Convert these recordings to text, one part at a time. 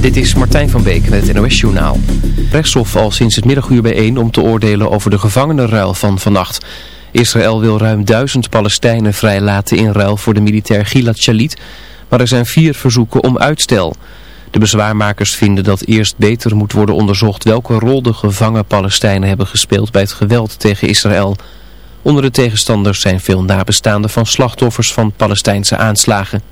Dit is Martijn van Beek met het NOS-journaal. Rechtshof al sinds het middaguur bijeen om te oordelen over de gevangenenruil van vannacht. Israël wil ruim duizend Palestijnen vrijlaten in ruil voor de militair Gilad Shalit, maar er zijn vier verzoeken om uitstel. De bezwaarmakers vinden dat eerst beter moet worden onderzocht welke rol de gevangen Palestijnen hebben gespeeld bij het geweld tegen Israël. Onder de tegenstanders zijn veel nabestaanden van slachtoffers van Palestijnse aanslagen.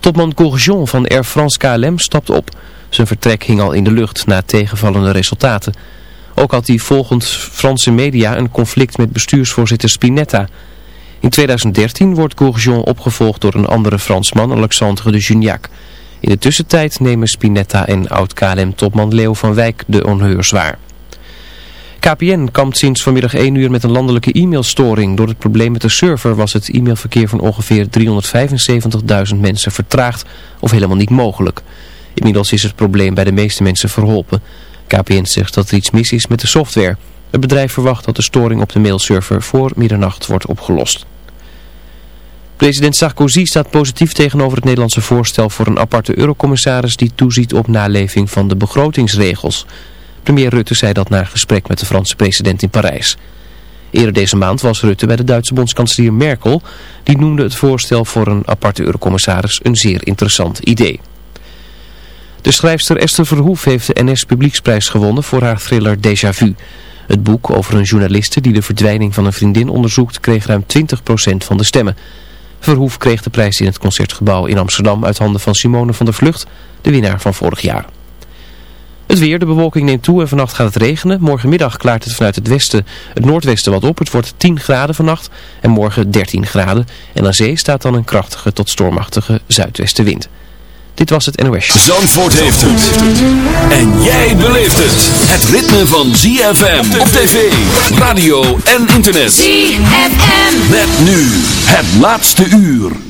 Topman Gourjon van Air France KLM stapt op. Zijn vertrek hing al in de lucht na tegenvallende resultaten. Ook had hij volgens Franse media een conflict met bestuursvoorzitter Spinetta. In 2013 wordt Gourjon opgevolgd door een andere Fransman, Alexandre de Juniac. In de tussentijd nemen Spinetta en oud-KLM-topman Leo van Wijk de honneurs zwaar. KPN kampt sinds vanmiddag 1 uur met een landelijke e-mailstoring. Door het probleem met de server was het e-mailverkeer van ongeveer 375.000 mensen vertraagd of helemaal niet mogelijk. Inmiddels is het probleem bij de meeste mensen verholpen. KPN zegt dat er iets mis is met de software. Het bedrijf verwacht dat de storing op de mailserver voor middernacht wordt opgelost. President Sarkozy staat positief tegenover het Nederlandse voorstel voor een aparte eurocommissaris die toeziet op naleving van de begrotingsregels. Premier Rutte zei dat na gesprek met de Franse president in Parijs. Eerder deze maand was Rutte bij de Duitse bondskanselier Merkel. Die noemde het voorstel voor een aparte eurocommissaris een zeer interessant idee. De schrijfster Esther Verhoef heeft de NS Publieksprijs gewonnen voor haar thriller Déjà Vu. Het boek over een journaliste die de verdwijning van een vriendin onderzoekt kreeg ruim 20% van de stemmen. Verhoef kreeg de prijs in het Concertgebouw in Amsterdam uit handen van Simone van der Vlucht, de winnaar van vorig jaar. Het weer, de bewolking neemt toe en vannacht gaat het regenen. Morgenmiddag klaart het vanuit het westen, het noordwesten wat op. Het wordt 10 graden vannacht en morgen 13 graden. En aan zee staat dan een krachtige tot stormachtige zuidwestenwind. Dit was het NOS. Zandvoort heeft het. En jij beleeft het. Het ritme van ZFM op tv, radio en internet. ZFM. Met nu het laatste uur.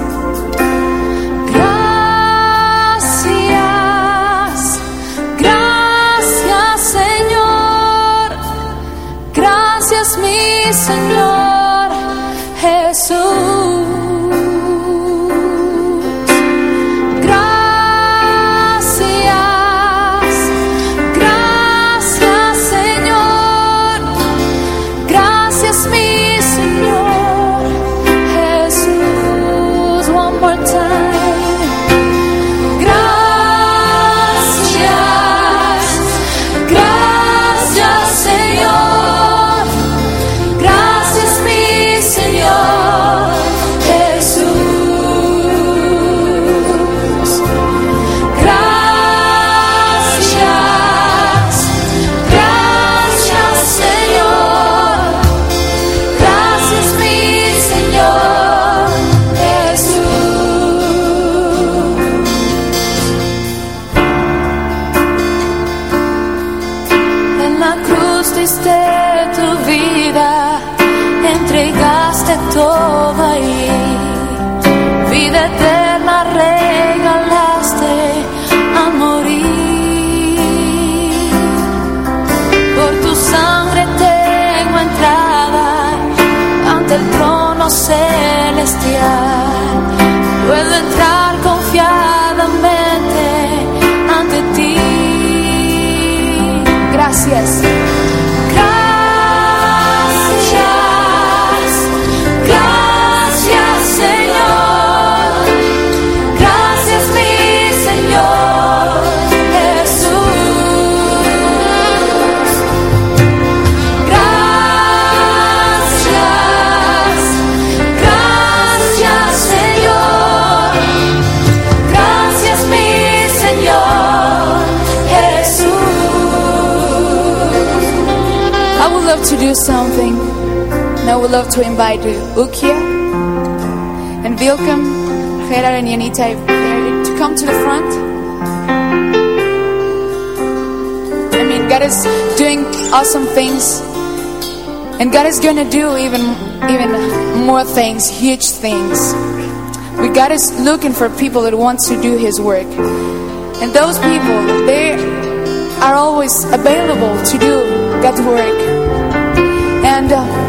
Señor Jesús. Love to invite Ukia and Vilcom, Gerard and Yanita, to come to the front. I mean, God is doing awesome things. And God is going to do even, even more things, huge things. We God is looking for people that want to do His work. And those people, they are always available to do God's work. And uh,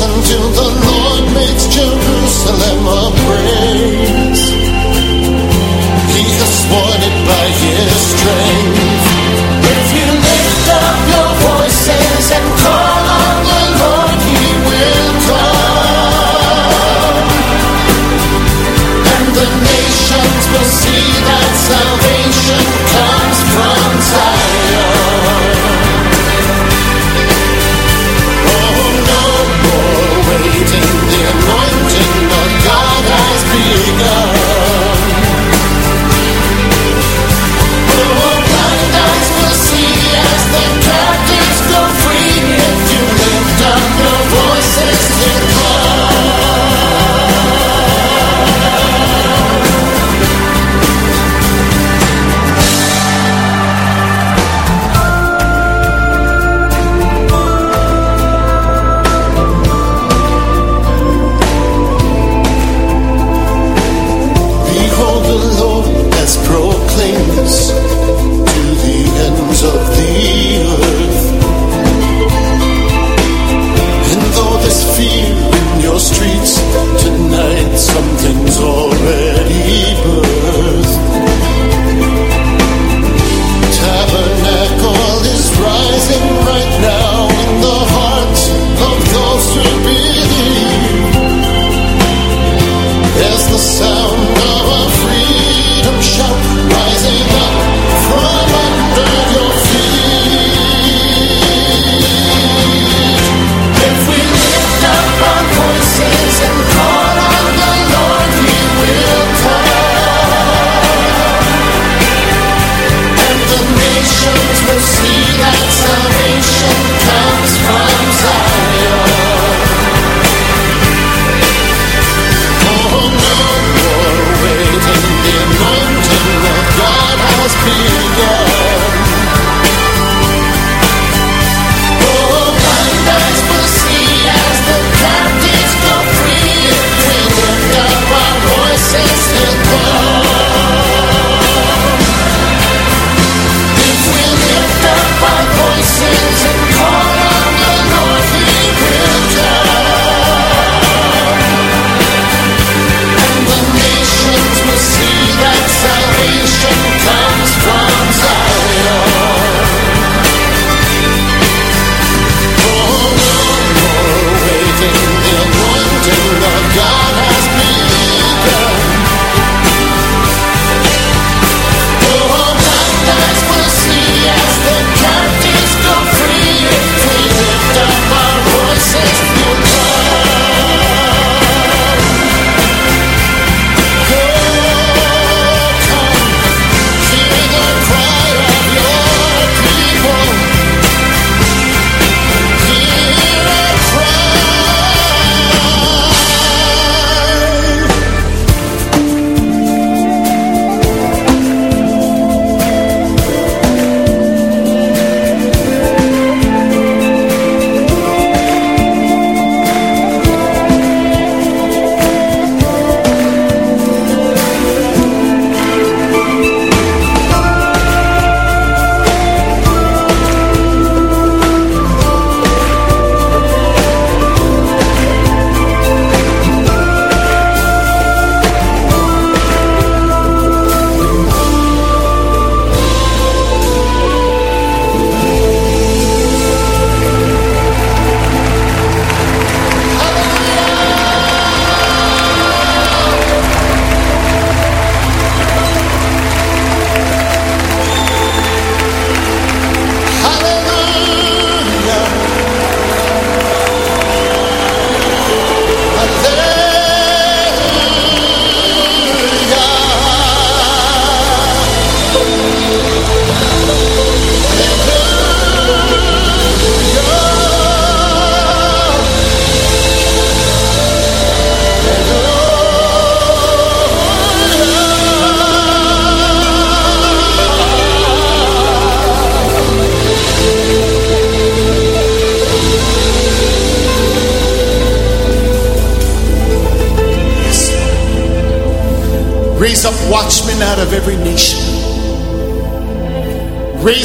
until the Lord makes Jerusalem a praise.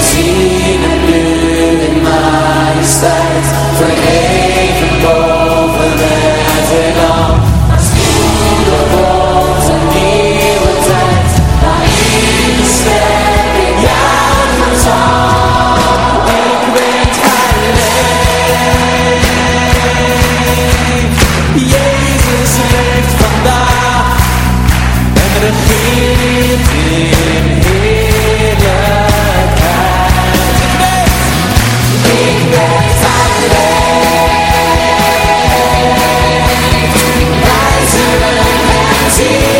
seen new in my sight. see